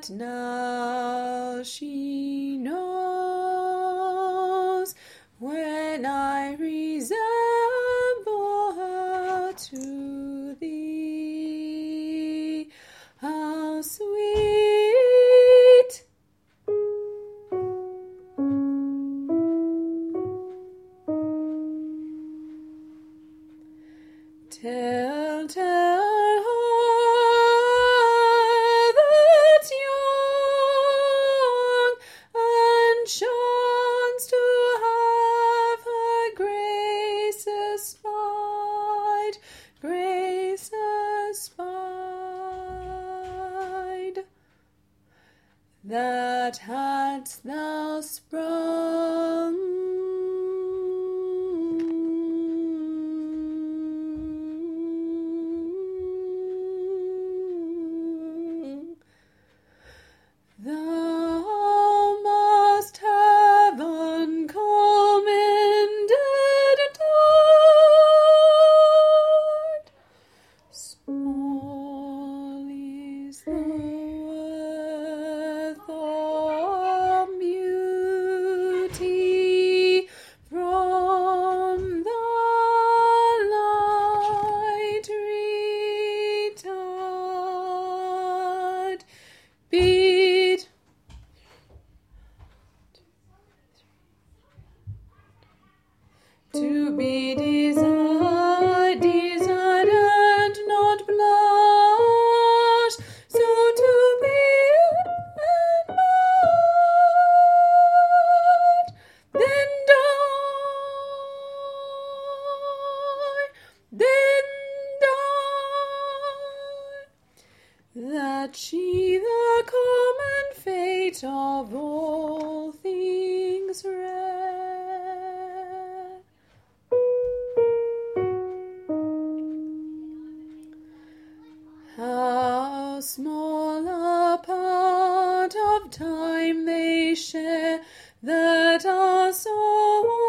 but now she knows when I resemble her to thee. How sweet! Tell That hadst thou sprung be desired, desired and not blush, so to be admired, then die, then die, that she the common fate of all. small a part of time they share that are so